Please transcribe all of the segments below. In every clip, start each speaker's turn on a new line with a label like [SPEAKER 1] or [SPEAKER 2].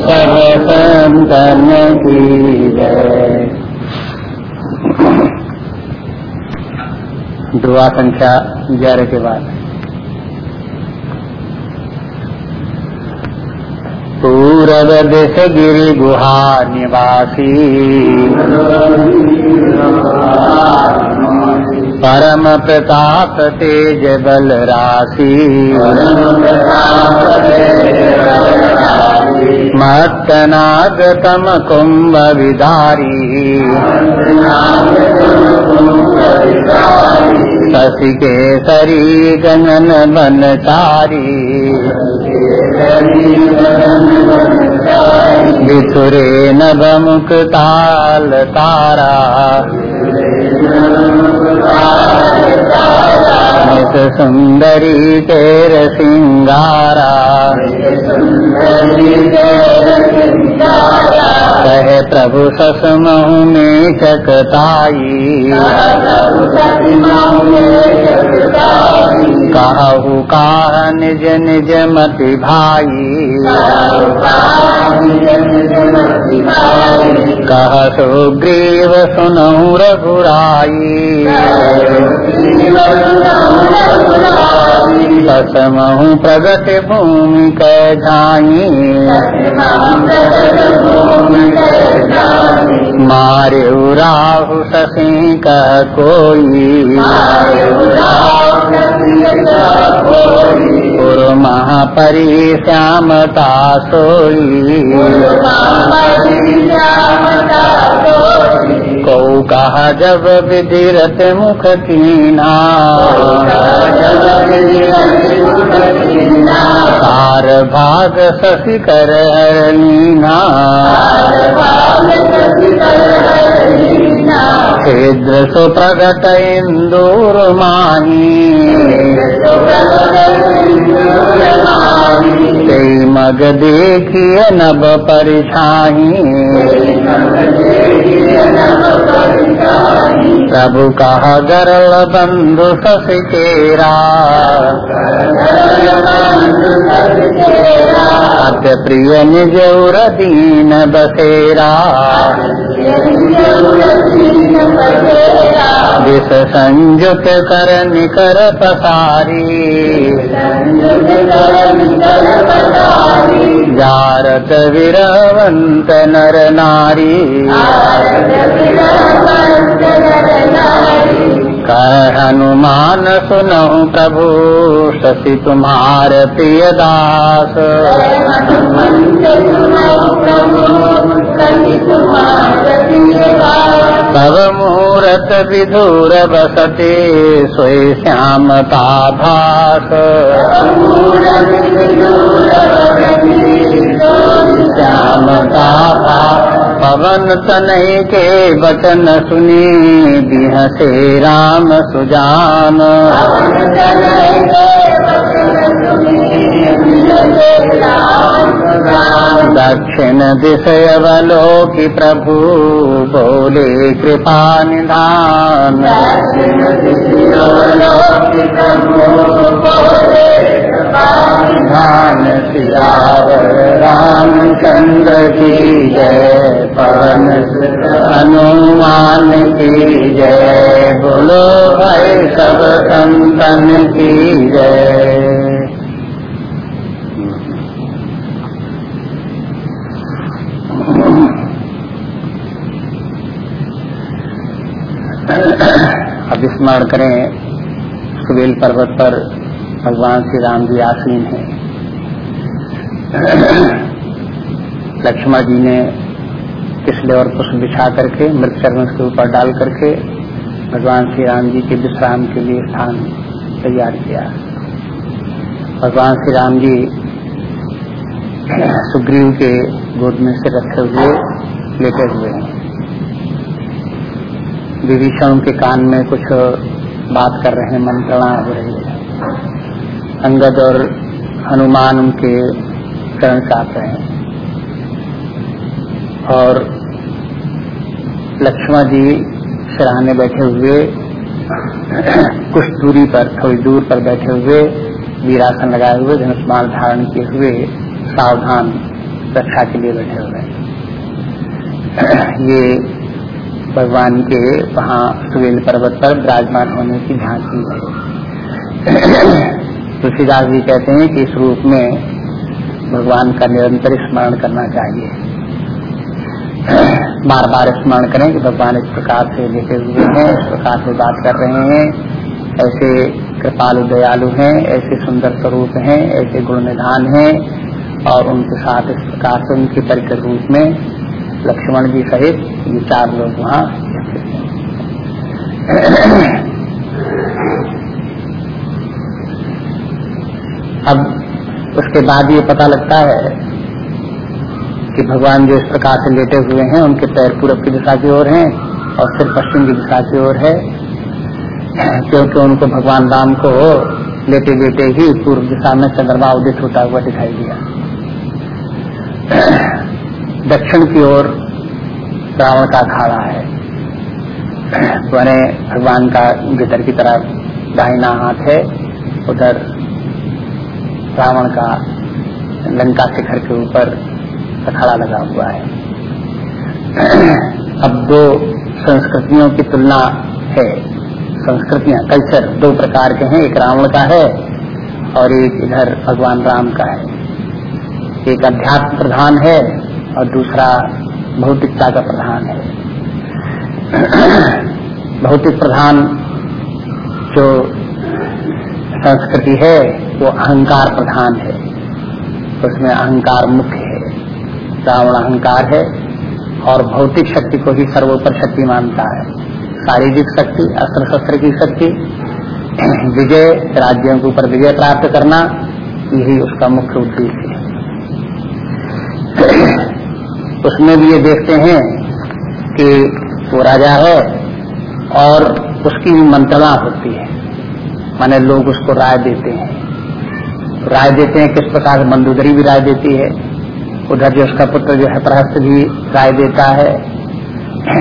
[SPEAKER 1] सब की दुआ संख्या ग्यारह के बाद। पूरब दिश गिरि गुहा निवासी। परम प्रताप तेज बल राशि मत्तनाग तम कुंभ विदारी शशि केसरी गगन बनचारी विसुरे नभ मुख ताल तारा नित सुंदरी तेर सिंगारा प्रभु ससमहु में चकताई कहु काह निज निज मति भाई कह सुग्रीव सुनहु रघुराई कसमहु प्रगट भूमि कै जाई मारे राहु शशि कह कोई। पुर महापरि श्यामता सोई। को कहा जब विधिरत मुख कीना। सार भाग शशि कर लीना क्षेत्र सुप्रगट इंदूर माही मग देखिए नभ परिछाही प्रभु कहा गरल बंधु केरा अत्य प्रिय निज दीन बसेरा दिस संयुत कर निकर पसारी जारत विरवंत नर नारी कह हनुमान सुनहु प्रभु शशि तुम्हार प्रिय दास। तब मूरत विधुर बसते, सोई श्यामता भास श्यामता पवन तनय के बचन सुनी, बिहसे राम सुजान। दक्षिण दिशय अवलोकि प्रभु बोले कृपा निधान। धान सियावर रामचंद्र की जय पवन हनुमान की जय। बोलो भाई सब संतन की जय। अब स्मरण करें सुबेल पर्वत पर भगवान श्री राम जी आसीन है। लक्ष्मण जी ने पिछले और पुष्प बिछा करके मृत चरण के ऊपर डाल करके भगवान श्री राम जी के विश्राम के लिए स्थान तैयार किया। भगवान श्री राम जी सुग्रीव के गोद में से रखे हुए, लेटे हुए हैं। विभीषण के कान में कुछ बात कर रहे हैं, मंत्रणा हो रही है। अंगद और हनुमान उनके शरण चाहते हैं। और लक्ष्मण जी सराहने बैठे हुए, कुछ दूरी पर, थोड़ी दूर पर बैठे हुए, वीरासन लगाए हुए धनुष्मान धारण किए हुए सावधान रक्षा के लिए बैठे हुए ये भगवान के वहाँ सुवेल पर्वत पर विराजमान होने की झांकी है। तुलसीदास जी कहते हैं कि इस रूप में भगवान का निरंतर स्मरण करना चाहिए। बार बार स्मरण करें कि भगवान इस प्रकार से लेटे हुए हैं, इस प्रकार से बात कर रहे हैं, ऐसे कृपालु दयालु हैं, ऐसे सुंदर स्वरूप हैं, ऐसे गुण निधान हैं और उनके साथ इस प्रकार से उनके परिकर रूप में लक्ष्मण जी सहित ये चार लोग वहाँ अब उसके बाद ये पता लगता है कि भगवान जो इस प्रकार से लेटे हुए हैं, उनके पैर पूरब की दिशा की ओर हैं और सिर पश्चिम की दिशा की ओर है, क्योंकि उनको भगवान राम को लेटे लेटे ही पूर्व दिशा में चंद्रमा उदित होता हुआ दिखाई दिया। दक्षिण की ओर रावण का अखाड़ा है। बने भगवान का भीतर की तरफ़ दाहिना हाथ है, उधर रावण का लंका शिखर के ऊपर अखाड़ा लगा हुआ है। अब दो संस्कृतियों की तुलना है। संस्कृतियाँ, कल्चर दो प्रकार के हैं, एक रावण का है और एक इधर भगवान राम का है। एक अध्यात्म प्रधान है और दूसरा भौतिकता का प्रधान है। भौतिक प्रधान जो संस्कृति है, वो अहंकार प्रधान है। उसमें अहंकार मुख्य है। रावण अहंकार है और भौतिक शक्ति को ही सर्वोपर शक्ति मानता है। शारीरिक शक्ति अस्त्र शस्त्र की शक्ति, विजय, राज्यों के ऊपर विजय प्राप्त करना, यही उसका मुख्य उद्देश्य है। उसमें भी ये देखते हैं कि वो राजा है और उसकी भी मंत्रणा होती है। माने लोग उसको राय देते हैं। राय देते हैं किस प्रकार मंदोदरी भी राय देती है। उधर जो उसका पुत्र जो है, प्रहस्त भी राय देता है।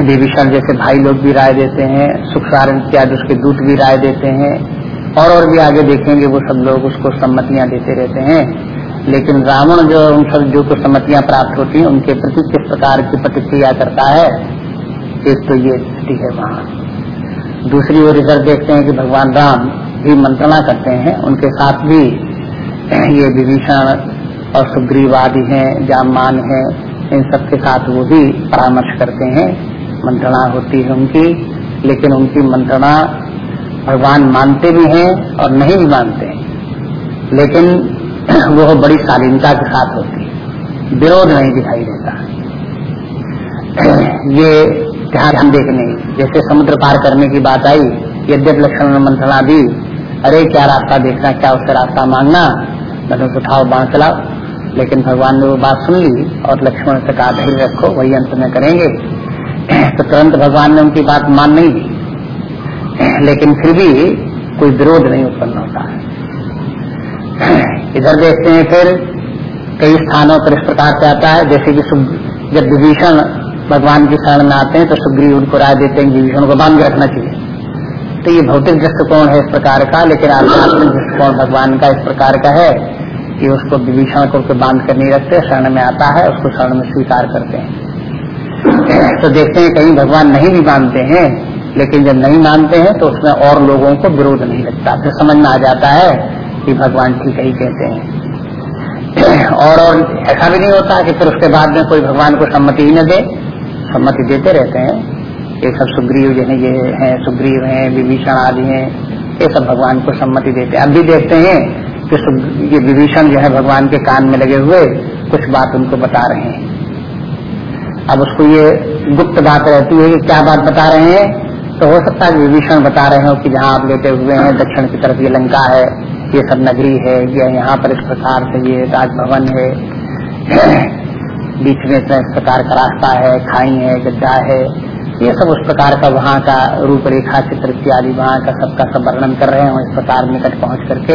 [SPEAKER 1] विभीषण जैसे भाई लोग भी राय देते हैं। सुखसार इत्यादि उसके दूत भी राय देते हैं। और और भी आगे देखेंगे वो सब लोग उसको सम्मतियाँ देते रहते हैं। लेकिन रावण जो उन सब जो कुछ सम्मतियाँ प्राप्त होती हैं, उनके प्रति किस प्रकार की प्रतिक्रिया करता है, एक तो ये स्थिति है वहाँ। दूसरी ओर इधर देखते हैं कि भगवान राम भी मंत्रणा करते हैं, उनके साथ भी ये विभीषण और सुग्रीव आदि हैं जामान है, इन सबके साथ वो भी परामर्श करते हैं, मंत्रणा होती है उनकी, लेकिन उनकी मंत्रणा भगवान मानते भी हैं और नहीं भी मानते। हैं लेकिन वो बड़ी शालीनता के साथ होती है। विरोध नहीं दिखाई देता। ये ध्यान हम देखने जैसे समुद्र पार करने की बात आई, यद्यप लक्ष्मण मंत्रणा दी, अरे क्या रास्ता देखना, क्या उससे रास्ता मांगना? मतलब उठाओ बाढ़ चलाओ। लेकिन भगवान ने वो बात सुन ली और लक्ष्मण से कहा, धैर्य रखो, वही अंत में करेंगे। तो तुरंत भगवान ने उनकी बात मान नहीं दी। लेकिन फिर भी कोई विरोध नहीं उत्पन्न होता। है इधर देखते हैं फिर कई स्थानों पर इस प्रकार से आता है, जैसे कि जब विभीषण भगवान की शरण में आते हैं तो सुग्रीव उनको राय देते हैं विभीषण को बाँध रखना चाहिए। तो ये भौतिक दृष्टिकोण है इस प्रकार का, लेकिन आध्यात्मिक दृष्टिकोण भगवान का इस प्रकार का है कि उसको विभीषण को बाँध कर नहीं रखते, शरण में आता है, उसको शरण में स्वीकार करते हैं। तो देखते हैं कहीं भगवान नहीं भी मानते हैं, लेकिन जब नहीं मानते हैं तो उसमें और लोगों को विरोध नहीं लगता। फिर समझ में आ जाता है कि भगवान ठीक ही कहते हैं। और और ऐसा भी नहीं होता कि फिर उसके बाद में कोई भगवान को सम्मति ही न दे। सम्मति देते रहते हैं ये सब सुग्रीव जो है ये हैं, सुग्रीव हैं, विभीषण आदि हैं, ये सब भगवान को सम्मति देते हैं। अब भी देखते हैं कि ये विभीषण जो है भगवान के कान में लगे हुए, कुछ बात उनको बता रहे हैं। अब उसको ये गुप्त बात रहती है कि क्या बात बता रहे हैं? तो हो सकता है विभीषण बता रहे हो कि जहाँ आप लेटे हुए हैं, दक्षिण की तरफ़ ये लंका है ये सब नगरी है, ये यहाँ पर इस प्रकार से ये राजभवन है। बीच में इस प्रकार का रास्ता है, खाई है, गड्ढा है। ये सब उस प्रकार का वहाँ का रूपरेखा चित्र इत्यादि वहाँ का सबका सब वर्णन कर रहे हो, इस प्रकार निकट पहुँच करके।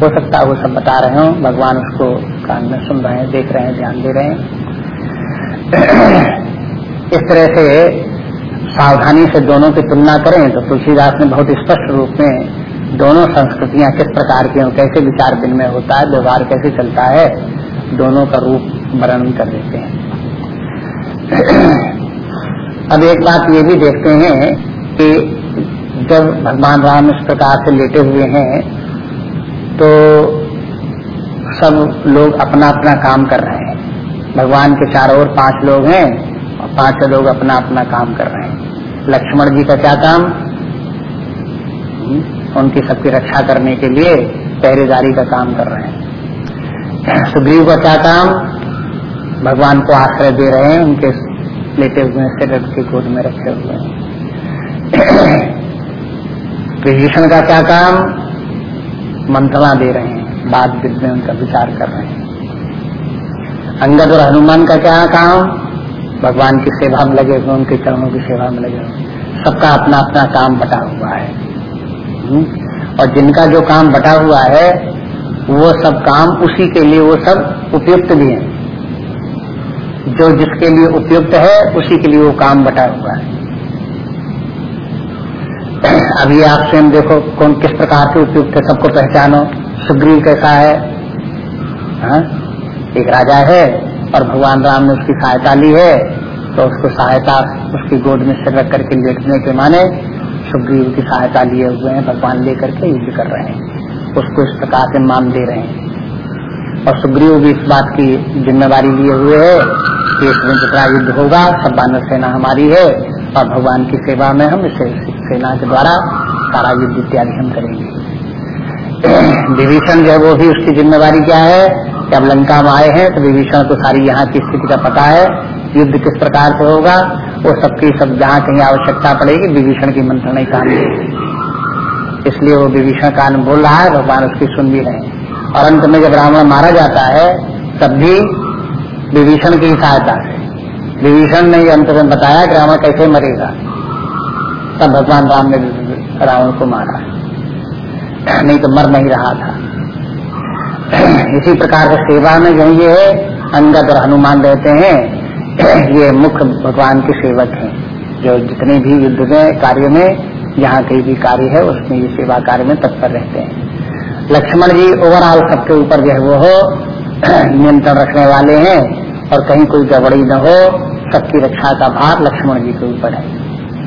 [SPEAKER 1] हो सकता है वो सब बता रहे हो, भगवान उसको कान में सुन रहे हैं, देख रहे हैं, ध्यान दे रहे हैं। इस तरह से सावधानी से दोनों की तुलना करें तो तुलसीदास ने बहुत स्पष्ट रूप में दोनों संस्कृतियाँ किस प्रकार की कैसे विचार विनिमय होता है, व्यवहार कैसे चलता है, दोनों का रूप वर्णन कर देते हैं। अब एक बात ये भी देखते हैं कि जब भगवान राम इस प्रकार से लेटे हुए हैं तो सब लोग अपना अपना काम कर रहे हैं। भगवान के चारों ओर पाँच लोग हैं और पाँच लोग अपना अपना काम कर रहे हैं। लक्ष्मण जी का क्या काम? उनकी सबकी रक्षा करने के लिए पहरेदारी का काम कर रहे हैं। सुग्रीव का क्या काम? भगवान को आश्रय दे रहे हैं, उनके लेटे हुए सिर के गोद में रखे हुए हैं। विभीषण का क्या काम? मंत्रणा दे रहे हैं बात में उनका विचार कर रहे हैं। अंगद और हनुमान का क्या काम? भगवान की सेवा में लगे हुए उनके चरणों की सेवा में लगे हुए सबका अपना अपना काम बटा हुआ है? और जिनका जो काम बटा हुआ है, वो सब काम उसी के लिए, वो सब उपयुक्त भी है। जो जिसके लिए उपयुक्त है, उसी के लिए वो काम बटा हुआ है। अभी आप स्वयं देखो कौन किस प्रकार से उपयुक्त है, सबको पहचानो। सुग्रीव कैसा है? हा? एक राजा है और भगवान राम ने उसकी सहायता ली है तो उसको सहायता उसकी गोद में सिर रख करके लेटने के माने सुग्रीव की सहायता लिए हुए हैं, भगवान लेकर के युद्ध कर रहे हैं। उसको इस प्रकार से मान दे रहे हैं। और सुग्रीव भी इस बात की जिम्मेवारी लिए हुए है कि इसमें जितना युद्ध होगा, सब बानर सेना हमारी है, और भगवान की सेवा में हम इसे सेना के द्वारा सारा युद्ध इत्यादि हम करेंगे। विभीषण जो है, वो भी उसकी जिम्मेवारी क्या है? कि अब लंका में आए हैं तो विभीषण को सारी यहाँ की स्थिति का पता है, युद्ध किस प्रकार से होगा वो सबकी सब जहाँ कहीं आवश्यकता पड़ेगी, विभीषण की मंत्रणा ही काम इसलिए वो विभीषण का बोल रहा है, भगवान उसकी सुन भी रहे हैं। और अंत में जब रावण मारा जाता है, तब भी विभीषण की सहायता से विभीषण ने अंत में बताया कि रावण कैसे मरेगा। तब भगवान राम ने रावण को मारा। नहीं तो मर नहीं रहा था। इसी प्रकार से सेवा में जो ये अंगद और हनुमान रहते हैं ये मुख्य भगवान के सेवक हैं। जो जितने भी युद्ध में, कार्य में जहाँ कहीं भी कार्य है, उसमें ये सेवा कार्य में तत्पर रहते हैं। लक्ष्मण जी ओवरऑल सबके ऊपर जो है वो हो, नियंत्रण रखने वाले हैं, और कहीं कोई गड़बड़ी न हो, सबकी रक्षा का भार लक्ष्मण जी के ऊपर है।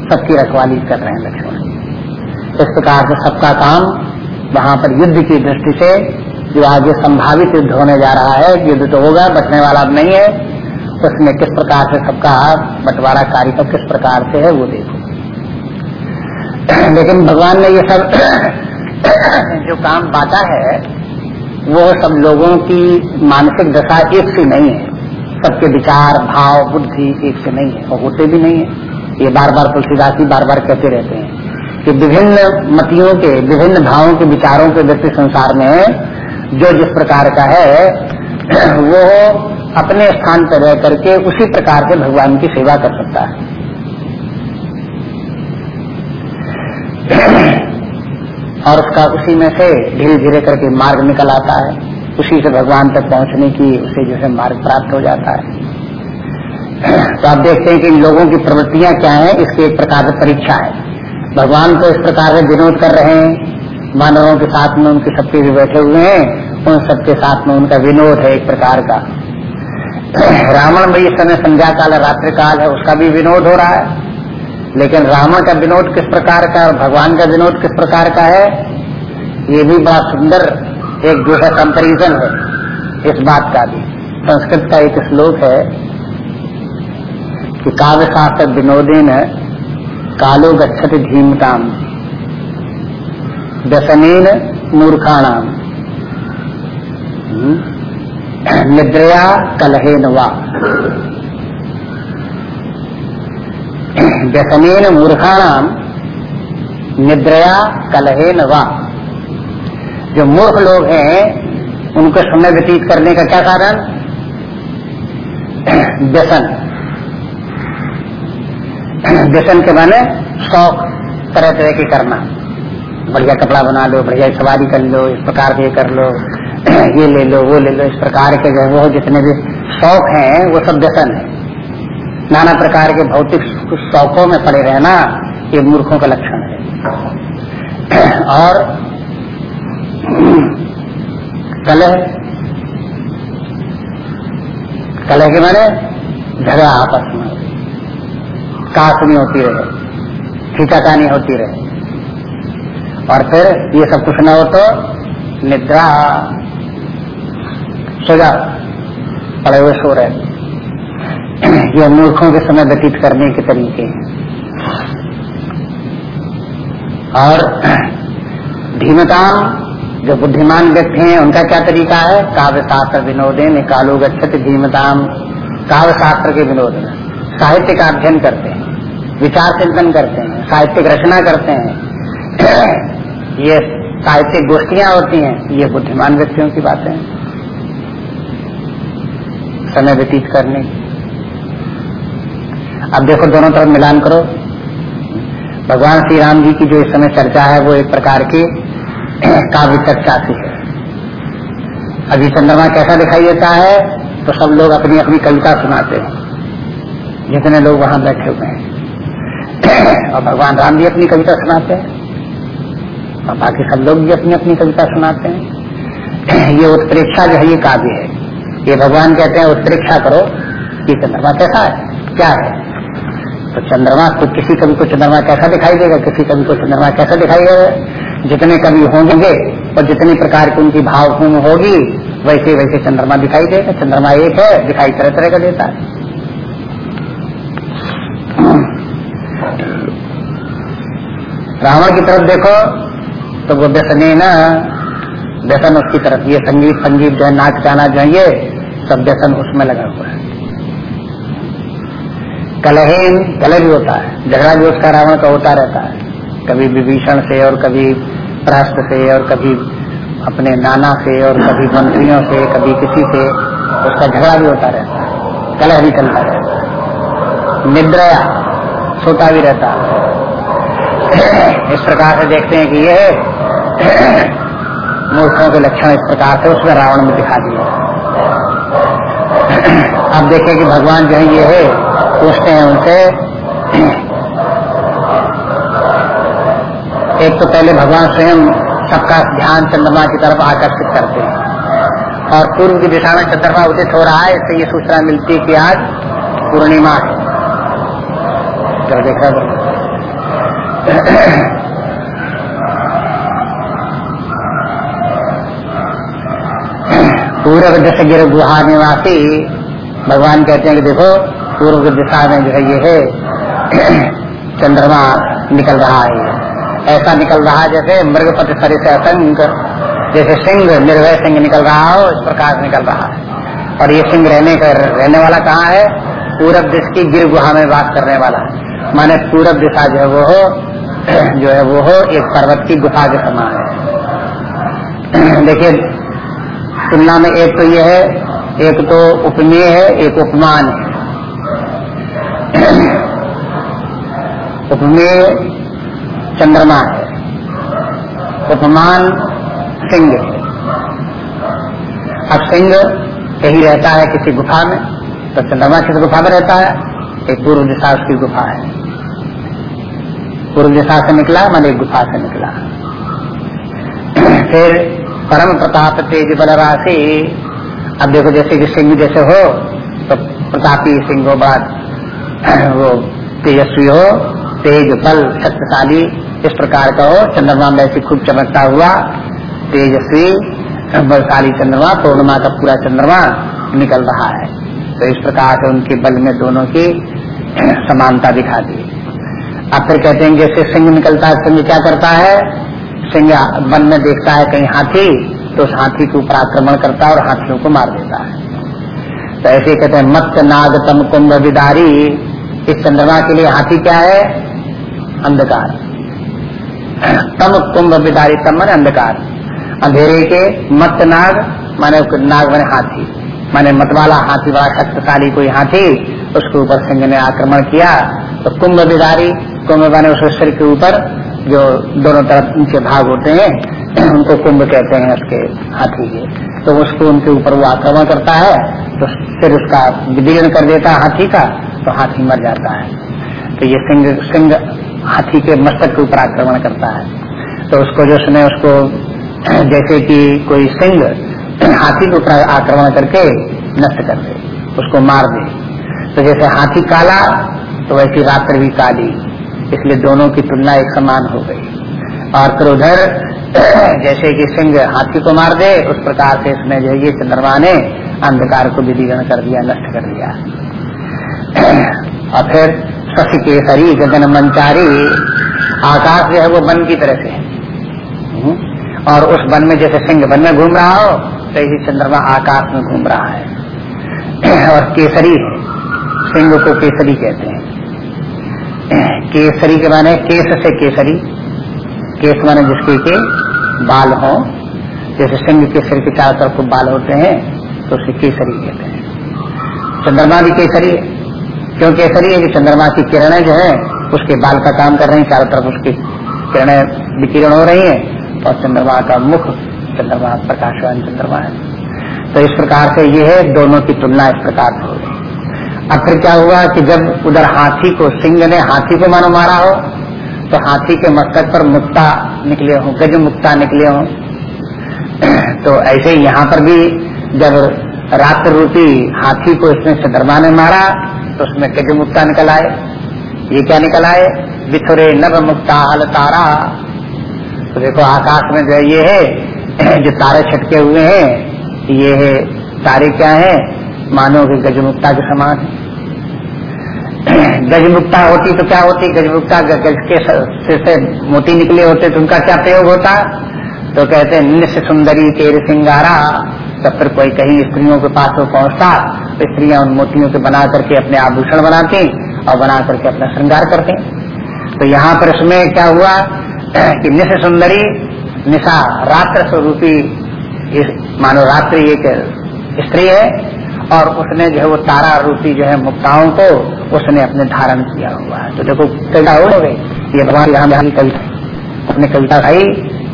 [SPEAKER 1] सबकी रखवाली कर रहे हैं लक्ष्मण जी। इस प्रकार से सबका काम वहाँ पर युद्ध की दृष्टि से जो आगे संभावित युद्ध होने जा रहा है, युद्ध तो होगा, बचने वाला नहीं है। उसमें किस प्रकार से सबका बंटवारा कार्य का किस प्रकार से है, वो देखो। लेकिन भगवान ने ये सब जो काम बांटा है, वो सब लोगों की मानसिक दशा एक से नहीं है। सबके विचार, भाव, बुद्धि एक से नहीं है और होते भी नहीं है। ये बार बार तुलसीदास जी बार बार कहते रहते हैं कि विभिन्न मतियों के, विभिन्न भावों के, विचारों के व्यक्ति संसार में जो जिस प्रकार का है, वो अपने स्थान पर रह करके उसी प्रकार से भगवान की सेवा कर सकता है। और उसका उसी में से धीरे धीरे करके मार्ग निकल आता है। उसी से भगवान तक पहुँचने की उसे जो है मार्ग प्राप्त हो जाता है। तो आप देखते हैं कि इन लोगों की प्रवृत्तियाँ क्या है, इसकी एक प्रकार से परीक्षा है। भगवान को इस प्रकार से विनोद कर रहे हैं। मानवों के साथ में उनके सबके भी बैठे हुए हैं। उन सबके साथ में उनका विनोद है एक प्रकार का। रावण भाई इस समय संध्या काल है रात्रि काल है उसका भी विनोद हो रहा है। लेकिन रावण का विनोद किस प्रकार का और भगवान का विनोद किस प्रकार का है ये भी बड़ा सुंदर एक जो है कंपेरिजन है इस बात का भी। संस्कृत का एक श्लोक है कि काव्य शास्त्र विनोदेन कालो गच्छति धीमताम व्यसनेन मूर्खाणाम। हम्म, निद्रया कलहेन वा। व्यसनेन मूर्खाणाम निद्रया कलहे नवा जो मूर्ख लोग हैं, उनको समय व्यतीत करने का क्या कारण? व्यसन। व्यसन के माने शौक तरह तरह के करना बढ़िया कपड़ा बना लो, बढ़िया सवारी कर लो, इस प्रकार के कर लो। ये ले लो, वो ले लो, इस प्रकार के जो वो जितने भी शौक हैं, वो सब व्यसन है। नाना प्रकार के भौतिक शौकों में पड़े रहना, ये मूर्खों का लक्षण है। और कलह कलह के मैंने झगड़ा आपस में। कासनी होती रहे, खींचातानी होती रहे। और फिर ये सब कुछ न हो तो निद्रा सो जा पड़े हुए सो रहे ये मूर्खों के समय व्यतीत करने के तरीके हैं। और धीमता, जो बुद्धिमान व्यक्ति हैं, उनका क्या तरीका है? काव्य शास्त्र विनोदे निकालो गच्छत धीमताम काव्य शास्त्र के विनोद में साहित्य का अध्ययन करते हैं। विचार चिंतन करते हैं। साहित्यिक रचना करते हैं। ये साहित्यिक गोष्ठियाँ होती हैं। ये बुद्धिमान व्यक्तियों की बातें हैं। समय व्यतीत करने। अब देखो दोनों तरफ़ मिलान करो। भगवान श्री राम जी की जो इस समय चर्चा है, वो एक प्रकार की काव्य चर्चा सी है। अभी चंद्रमा कैसा दिखाई देता है तो सब लोग अपनी अपनी कविता सुनाते हैं। जितने लोग वहाँ बैठे हुए हैं। और भगवान राम भी अपनी कविता सुनाते हैं। और बाकी सब लोग भी अपनी अपनी कविता सुनाते हैं। ये उत्प्रेक्षा जो है, ये काव्य है। ये भगवान कहते हैं उत्प्रेक्षा करो, कि चंद्रमा कैसा है? क्या है? तो चंद्रमा तो किसी कवि को चंद्रमा कैसा दिखाई देगा? किसी कवि को चंद्रमा कैसा दिखाई देगा? जितने कवि होंगे और जितने प्रकार की उनकी भावपूर्ण होगी वैसे वैसे चंद्रमा दिखाई देगा। चंद्रमा एक है, दिखाई तरह तरह का देता है। रावण की तरफ़ देखो तो वो व्यसने न व्यसन उसकी तरफ़ ये संगीत संगीत जो नाच गाना जो ये सब व्यसन उसमें लगा हुआ है। कलहीन, कलह भी होता है। झगड़ा भी उसका रावण का होता रहता है। कभी विभीषण से और कभी प्रस्त से और कभी अपने नाना से और कभी मंत्रियों से, कभी किसी से उसका झगड़ा भी होता रहता है। कलह भी चलता रहता है। निद्रया सोता भी रहता है। इस प्रकार से देखते हैं कि ये मूर्खों के लक्षण इस प्रकार से उसमें रावण में दिखा दिया अब देखें कि भगवान जो है, ये है, पूछते हैं उनसे, एक तो पहले भगवान स्वयं सबका ध्यान चंद्रमा की तरफ़ आकर्षित करते हैं। और पूर्व की दिशा में चंद्रमा उदित हो रहा है, इससे ये सूचना मिलती है कि आज पूर्णिमा है। पूर्व दिशा गिर गुहा निवासी भगवान कहते हैं कि देखो पूर्व दिशा में जो है, ये है, चंद्रमा निकल रहा है। ऐसा निकल रहा जैसे मृगपति सर से असंग, जैसे सिंह, निर्भय सिंह निकल रहा हो, इस प्रकार निकल रहा है। और ये सिंह रहने का रहने वाला कहाँ है? पूरब दिश की गिर गुहा में बात करने वाला माने पूरब दिशा जो है, वो हो, जो है, वो हो, एक पर्वत की गुफा के समान है। देखिए तुलना में एक तो यह है, एक तो उपमेय है, एक उपमान है। उपमेय चंद्रमा है। उपमान सिंह। अब सिंह कहीं रहता है किसी गुफा में तो चंद्रमा किस गुफा में रहता है? एक पूर्व दिशा उसकी गुफा है। पूर्व दिशा से निकला, मान एक गुफा से निकला। फिर परम प्रताप तेज बल राशि अब देखो जैसे कि सिंह जैसे हो तो प्रतापी सिंह हो बड़ा वो तेजस्वी हो, तेज बल शक्तिशाली, इस प्रकार का हो। चंद्रमा में ऐसी खूब चमकता हुआ, तेजस्वी, बलशाली चंद्रमा, पूर्णिमा का पूरा चंद्रमा निकल रहा है। तो इस प्रकार से उनके बल में दोनों की समानता दिखा दी। अब फिर कहते हैं जैसे सिंह निकलता है, सिंह क्या करता है? सिंह वन में देखता है कहीं हाथी तो उस हाथी के ऊपर आक्रमण करता है और हाथियों को मार देता है। तो ऐसे कहते हैं मत्स्य नाग तम कुंभ विदारी। इस चंद्रमा के लिए हाथी क्या है? अंधकार। तम कुंभ विदारी, तम मन अंधकार। अंधेरे के मत नाग, माने नाग मैंने हाथी। माने मतवाला हाथी बड़ा शक्तिशाली कोई हाथी, उसके ऊपर सिंह ने आक्रमण किया। तो कुंभ विदारी, कुंभ माने उस सिर के ऊपर जो दोनों तरफ़ ऊँचे भाग होते हैं, उनको कुंभ कहते हैं उसके हाथी के तो उसको उनके ऊपर वो आक्रमण करता है तो फिर उसका विदीर्ण कर देता है हाथी का तो हाथी मर जाता है। तो ये सिंह सिंह हाथी के मस्तक के ऊपर आक्रमण करता है। तो उसको जो सुने उसको, जैसे कि कोई सिंह हाथी के ऊपर आक्रमण करके नष्ट कर दे, उसको मार दे। तो जैसे हाथी काला तो वैसी रात्र भी काली। इसलिए दोनों की तुलना एक समान हो गई। और फिर उधर जैसे कि सिंह हाथी को मार दे, उस प्रकार से इसमें जो ये चंद्रमा ने अंधकार को विधिगण कर दिया, नष्ट कर दिया। और फिर शशि केसरी, गगन मंचारी, आकाश जो है वो वन की तरह से हम्म। और उस वन में जैसे सिंह वन में घूम रहा हो तो यही चंद्रमा आकाश में घूम रहा है। और केसरी है सिंह को केसरी कहते हैं। केसरी के माने केस से केसरी। केस माने जिसके के बाल हो। जैसे सिंह के के चारों तरफ़ बाल होते हैं तो उसे केसरी कहते हैं। चंद्रमा भी केसरी है। क्यों केसरी है? कि चंद्रमा की किरणें जो है, उसके बाल का काम कर रही है, चारों तरफ़ उसकी किरणें विकिरण हो रही है, और चंद्रमा का मुख चंद्रमा, प्रकाशवान चंद्रमा है। तो इस प्रकार से ये है, दोनों की तुलना इस प्रकार से हो गई अब फिर क्या हुआ कि जब उधर हाथी को, सिंह ने हाथी को मानो मारा हो तो हाथी के मस्तक पर मुक्ता निकले हो, गज मुक्ता निकले हो। तो ऐसे ही यहाँ पर भी जब रात्र रूपी हाथी को इसने चंद्रमा ने मारा तो उसमें गज मुक्ता निकल आए। ये क्या निकल आए? बिथुरे नव मुक्ता हल तारा। तो देखो, आकाश में जो ये है, जो तारे छटके हुए हैं, ये है, तारे क्या है? मानो कि गजमुक्ता के समान है। गजमुक्ता होती तो क्या होती? गजमुक्ता गज के सिर से मोती निकले होते तो उनका क्या प्रयोग होता? तो कहते निश्च सुंदरी तेर सिंगारा, तब फिर कोई कहीं स्त्रियों के पास वो पहुँचता। तो स्त्रियाँ उन मोतियों के बना करके अपने आभूषण बनाती और बना करके अपना श्रृंगार करते। तो यहाँ पर इसमें क्या हुआ कि निश सुंदरी, निशा रात्र स्वरूपी मानो रात्रि एक स्त्री है और उसने जो है वो तारा रूपी जो है मुक्ताओं को उसने अपने धारण किया हुआ है। तो देखो, कविता हो गई। ये भगवान यहाँ यहाँ कविता अपने कविता भाई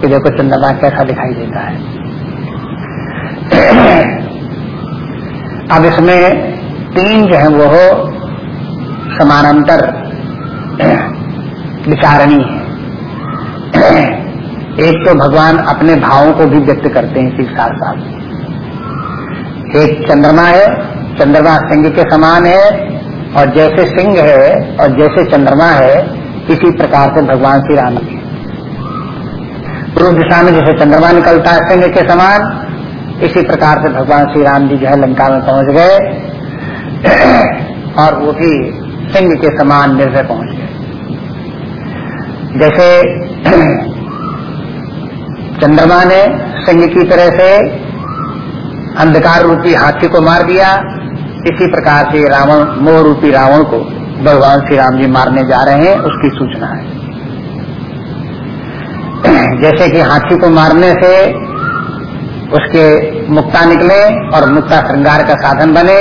[SPEAKER 1] कि देखो, चंद्रमा कैसा दिखाई देता है। अब इसमें तीन जो है वो समानांतर विचारणी है। एक तो भगवान अपने भावों को भी व्यक्त करते हैं इसी साथ साथ। एक चंद्रमा है, चंद्रमा सिंह के समान है, और जैसे सिंह है, और जैसे चंद्रमा है, इसी प्रकार से भगवान श्री राम जी पूर्व दिशा में जैसे चंद्रमा निकलता है सिंह के समान, इसी प्रकार से भगवान श्री राम जी जो है लंका में पहुँच गए, और वो भी सिंह के समान निर्भय पहुँच गए। जैसे चंद्रमा ने सिंह की तरह से अंधकार रूपी हाथी को मार दिया। इसी प्रकार से रावण, मोह रूपी रावण को भगवान श्री राम जी मारने जा रहे हैं, उसकी सूचना है। जैसे कि हाथी को मारने से उसके मुक्ता निकले और मुक्ता श्रृंगार का साधन बने।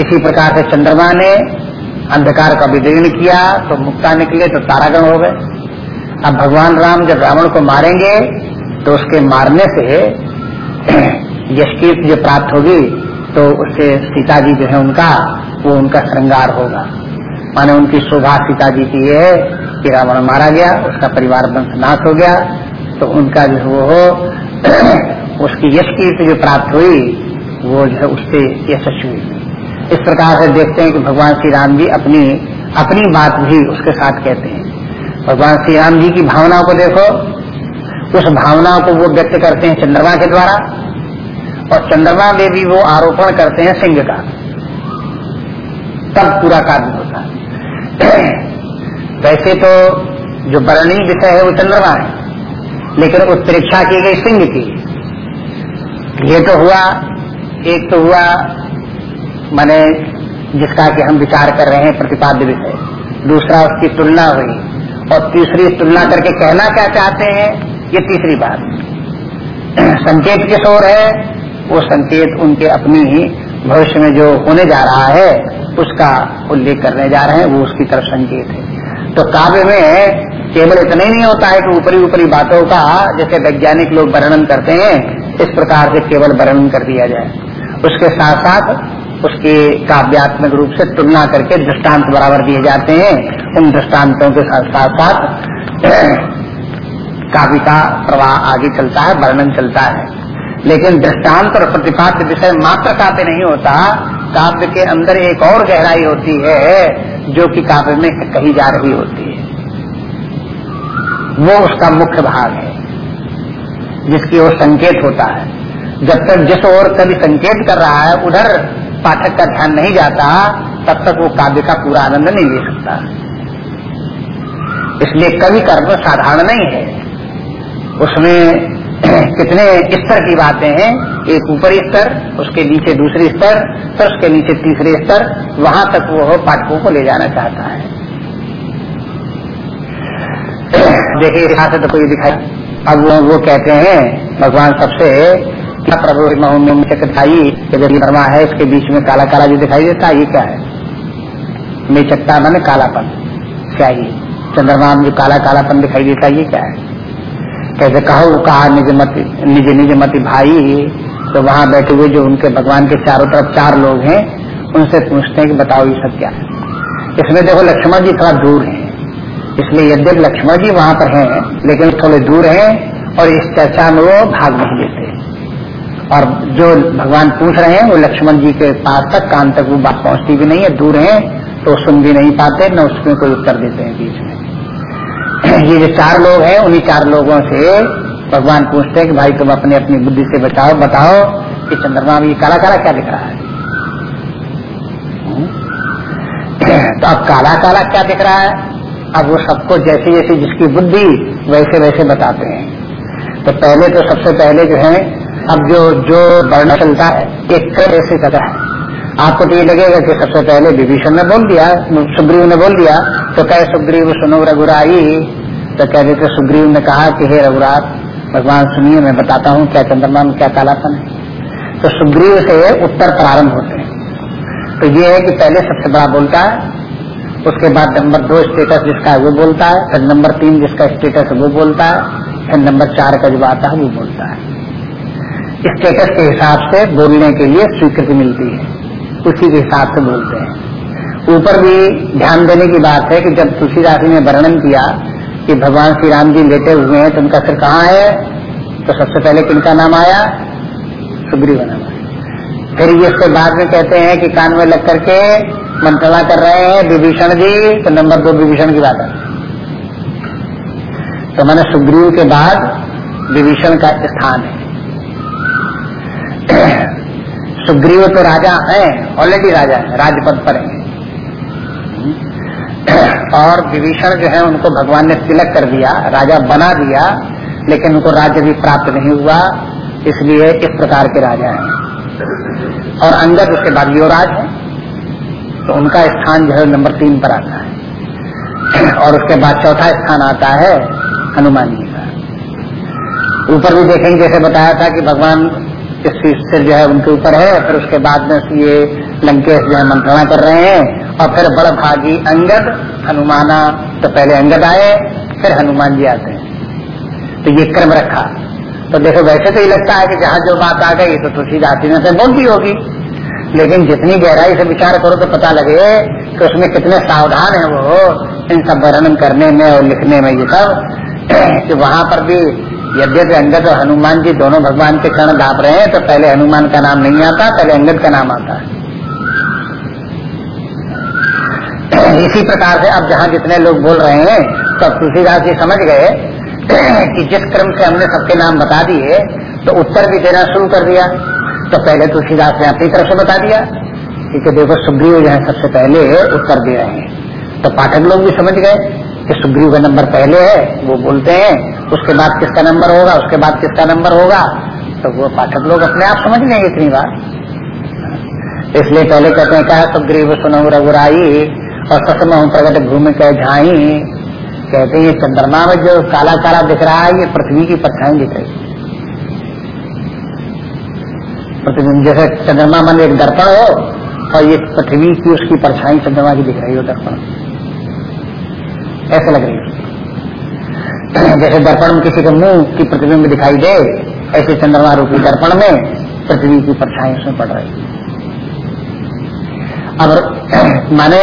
[SPEAKER 1] इसी प्रकार से चंद्रमा ने अंधकार का विदीर्ण किया तो मुक्ता निकले तो तारागण हो गए। अब भगवान राम जब रावण को मारेंगे तो उसके मारने से यशकीर्त जो प्राप्त होगी तो उससे सीता जी जो है उनका, वो उनका श्रृंगार होगा। माने उनकी शोभा सीता जी की ये है कि रावण मारा गया, उसका परिवार वंश नाश हो गया तो उनका जो वो हो, उसकी यश कीर्ति जो प्राप्त हुई, वो जो है उससे यशस्वी। इस प्रकार से देखते हैं कि भगवान श्री राम जी अपनी अपनी बात भी उसके साथ कहते हैं। भगवान श्री राम जी की भावनाओं को देखो, उस भावनाओं को वो व्यक्त करते हैं चंद्रमा के द्वारा और चंद्रमा में भी वो आरोपण करते हैं सिंह का। तब पूरा कार्य होता है। वैसे तो जो वर्णीय विषय है वो चंद्रमा है, लेकिन उत्प्रेक्षा की गई सिंह की। ये तो हुआ, एक तो हुआ, माने जिसका कि हम विचार कर रहे हैं प्रतिपाद्य विषय। दूसरा उसकी तुलना हुई, और तीसरी तुलना करके कहना क्या चाहते हैं, ये तीसरी बात। संकेत किस ओर है वो संकेत उनके अपनी ही भविष्य में जो होने जा रहा है, उसका उल्लेख करने जा रहे हैं, वो उसकी तरफ़ संकेत है। तो काव्य में केवल इतना ही नहीं होता है कि ऊपरी ऊपरी बातों का, जैसे वैज्ञानिक लोग वर्णन करते हैं, इस प्रकार से केवल वर्णन कर दिया जाए। उसके साथ साथ उसके काव्यात्मक रूप से तुलना करके दृष्टांत बराबर दिए जाते हैं, उन दृष्टांतों के साथ साथ साथ काव्य का प्रवाह आगे चलता है, वर्णन चलता है। लेकिन दृष्टांत और प्रतिपाद्य विषय मात्र काव्य नहीं होता, काव्य के अंदर एक और गहराई होती है, जो कि काव्य में कही जा रही होती है। वो उसका मुख्य भाग है, जिसकी ओर संकेत होता है। जब तक जिस ओर कभी संकेत कर रहा है, उधर पाठक का ध्यान नहीं जाता, तब तक वो काव्य का पूरा आनंद नहीं ले सकता। इसलिए कवि कर्म साधारण नहीं है। उसमें कितने स्तर की बातें हैं? एक ऊपरी स्तर उसके नीचे दूसरे स्तर फिर उसके नीचे तीसरे स्तर वहाँ तक वो पाठकों को ले जाना चाहता है। देखिए यहाँ से तो कोई दिखाई अब वो, वो कहते हैं भगवान सबसे क्या प्रभु जब वर्मा है इसके बीच में काला काला जो दिखाई देता है ये क्या है? मेचकता मैंने कालापन क्या ये? चंद्रमा में जो काला कालापन दिखाई देता है ये क्या है? कैसे कहो कहा, निज मत, निज निज मति भाई। तो वहाँ बैठे हुए जो उनके भगवान के चारों तरफ़ चार लोग हैं, उनसे पूछते हैं कि बताओ ये सब क्या है। इसमें देखो, लक्ष्मण जी थोड़ा दूर हैं। इसलिए यद्यप लक्ष्मण जी वहाँ पर हैं, लेकिन थोड़े दूर हैं और इस चर्चा में वो भाग नहीं लेते। और जो भगवान पूछ रहे हैं, वो लक्ष्मण जी के पास तक, कान तक वो बात पहुँचती भी नहीं है, दूर है तो सुन भी नहीं पाते, न उसमें कोई उत्तर देते हैं बीच में। ये जो चार लोग हैं, उन्हीं चार लोगों से भगवान पूछते हैं कि भाई तुम अपने अपनी बुद्धि से बचाओ, बताओ कि चंद्रमा में ये काला काला क्या दिख रहा है? तो अब काला काला क्या दिख रहा है? अब वो सबको जैसे जैसे जिसकी बुद्धि, वैसे वैसे बताते हैं। तो पहले तो सबसे पहले जो है, अब जो जो वर्ण चलता है, एक ऐसे चल है। आपको तो ये लगेगा कि सबसे पहले विभीषण ने बोल दिया, सुग्रीव ने बोल दिया तो कहे सुग्रीव, सुनो रघुराई। तो कह देते सुग्रीव ने कहा कि, हे रघुराज, भगवान सुनिए, मैं बताता हूँ क्या चंद्रमा में क्या कालापन है। तो सुग्रीव से उत्तर प्रारंभ होते हैं। तो ये है कि पहले सबसे बड़ा बोलता है, उसके बाद नंबर दो स्टेटस जिसका है वो बोलता है, फिर नंबर तीन जिसका स्टेटस वो बोलता है, फिर नंबर चार का जो आता है वो बोलता है। स्टेटस के हिसाब से बोलने के लिए स्वीकृति मिलती है। उसी के हिसाब से बोलते हैं। ऊपर भी ध्यान देने की बात है कि जब तुलसीदास ने वर्णन किया कि भगवान श्री राम जी लेटे हुए हैं तो उनका सिर कहाँ है? तो सबसे पहले किनका नाम आया? सुग्रीव नाम फिर ये उसके बाद में कहते हैं कि कान में लग करके मंत्रणा कर रहे हैं विभीषण जी तो नंबर दो विभीषण की बात है। तो मैंने सुग्रीव के बाद विभीषण का स्थान है। सुग्रीव तो राजा हैं ऑलरेडी राजा है राजपद पर हैं। और विभीषण जो है, उनको भगवान ने तिलक कर दिया, राजा बना दिया, लेकिन उनको राज्य भी प्राप्त नहीं हुआ, इसलिए इस प्रकार के राजा हैं। और अंगद उसके बाद युवराज है तो उनका स्थान जो है नंबर तीन पर आता है। और उसके बाद चौथा स्थान आता है हनुमान जी का। ऊपर भी देखेंगे, जैसे बताया था कि भगवान इसकी सिर जो है उनके ऊपर है, फिर उसके बाद में ये लंकेश जो है मंत्रणा कर रहे हैं, और फिर बड़ भागी अंगद, हनुमाना तो पहले अंगद आए, फिर हनुमान जी आते हैं। तो ये क्रम रखा। तो देखो, वैसे तो ये लगता है कि जहाँ जो बात आ गई तो तुलसीदास जी ने से बोलती होगी। लेकिन जितनी गहराई से विचार करो तो पता लगे कि उसमें कितने सावधान है वो, इन सब वर्णन करने में और लिखने में ये सब। कि वहाँ पर भी यद्यपि अंगद और हनुमान जी दोनों भगवान के क्षण धाप रहे हैं तो पहले हनुमान का नाम नहीं आता, पहले अंगद का नाम आता है। इसी प्रकार से अब जहाँ जितने लोग बोल रहे हैं तो अब तुलसीदास जी समझ गए कि जिस क्रम से हमने सबके नाम बता दिए तो उत्तर भी देना शुरू कर दिया तो पहले तुलसीदास ने अपनी तरफ़ से बता दिया, क्योंकि देखो सुग्रीव जो है सबसे पहले उत्तर दे रहे हैं। तो पाठक लोग भी समझ गए कि सुग्रीव का नंबर पहले है, वो बोलते हैं उसके बाद किसका नंबर होगा, उसके बाद किसका नंबर होगा? तो वो पाठक लोग अपने आप समझ लेंगे इतनी बार इसलिए पहले कहते हैं क्या सुग्रीव सुनो रघुराई, और ससम प्रगट भूमि कह झाई। कहते हैं, ये चंद्रमा में जो काला काला दिख रहा है, ये पृथ्वी की परछाई दिख रही जैसे चंद्रमा मन एक दर्पण हो, और ये पृथ्वी की उसकी परछाई चंद्रमा की दिख रही हो दर्पण। ऐसे लग रही है। जैसे दर्पण में किसी के मुँह की प्रतिबिंब दिखाई दे, ऐसे चंद्रमा रूपी दर्पण में पृथ्वी की परछाई उसमें पड़ रही अब, माने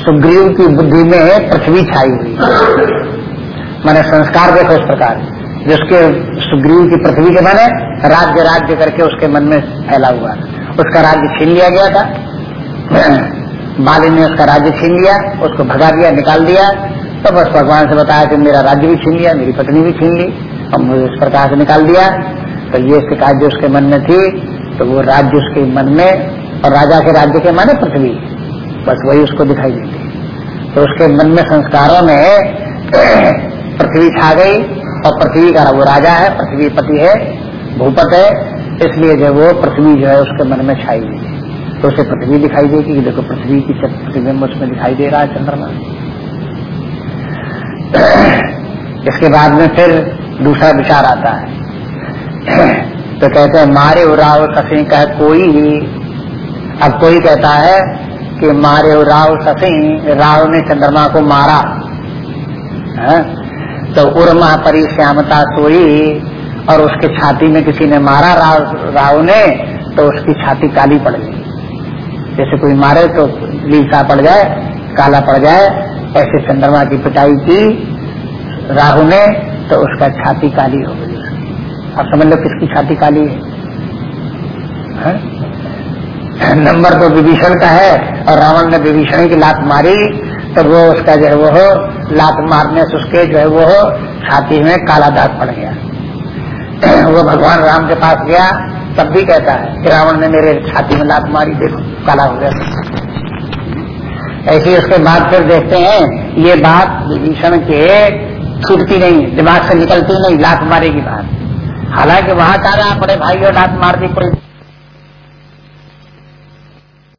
[SPEAKER 1] सुग्रीव की बुद्धि में पृथ्वी छाई हुई माने संस्कार देखो इस प्रकार, जिसके सुग्रीव की पृथ्वी के माने राज्य राज्य करके उसके मन में फैला हुआ उसका राज्य छीन लिया गया था। बाली ने उसका राज्य छीन लिया, उसको भगा दिया, निकाल दिया तो बस भगवान से बताया कि मेरा राज्य भी छीन लिया, मेरी पत्नी भी छीन ली। और मुझे इस प्रकार से निकाल दिया। तो ये शिकायत जो उसके मन में थी। तो वो राज्य उसके मन में और राजा के राज्य के माने पृथ्वी। बस वही उसको दिखाई देती तो उसके मन में संस्कारों में पृथ्वी छा गई और पृथ्वी का वो राजा है, पृथ्वी पति है, भूपत है। इसलिए जो वो पृथ्वी जो है उसके मन में छाई हुई तो उसे पृथ्वी दिखाई देगी। देखो, पृथ्वी की प्रतिबिंब उसमें दिखाई दे रहा है चंद्रमा। इसके बाद में फिर दूसरा विचार आता है। तो कहते हैं, मारे उराव ससी कह कोई ही। अब कोई कहता है कि मारे राव ससी राव ने चंद्रमा को मारा। है? तो उर्मा परी श्यामता सोई और उसके छाती में किसी ने मारा राव राव ने तो उसकी छाती काली पड़ गई। जैसे कोई मारे तो लीसा पड़ जाए, काला पड़ जाए ऐसे चंद्रमा की पिटाई की राहु ने तो उसका छाती काली हो गई अब समझ लो किसकी छाती काली है, है? नंबर तो विभीषण का है और रावण ने विभीषण की लात मारी तो वो उसका जो है वो हो लात मारने से उसके जो है वो छाती में काला दाग पड़ गया। वो भगवान राम के पास गया तब भी कहता है कि रावण ने मेरे छाती में लात मारी देखो काला हो गया। ऐसे उसके बाद फिर देखते हैं, ये बात विभीषण के छूटती नहीं, दिमाग से निकलती नहीं, लात मारे की बात। हालाँकि वहाँ कह रहा बड़े भाई और लात मार दी कोई।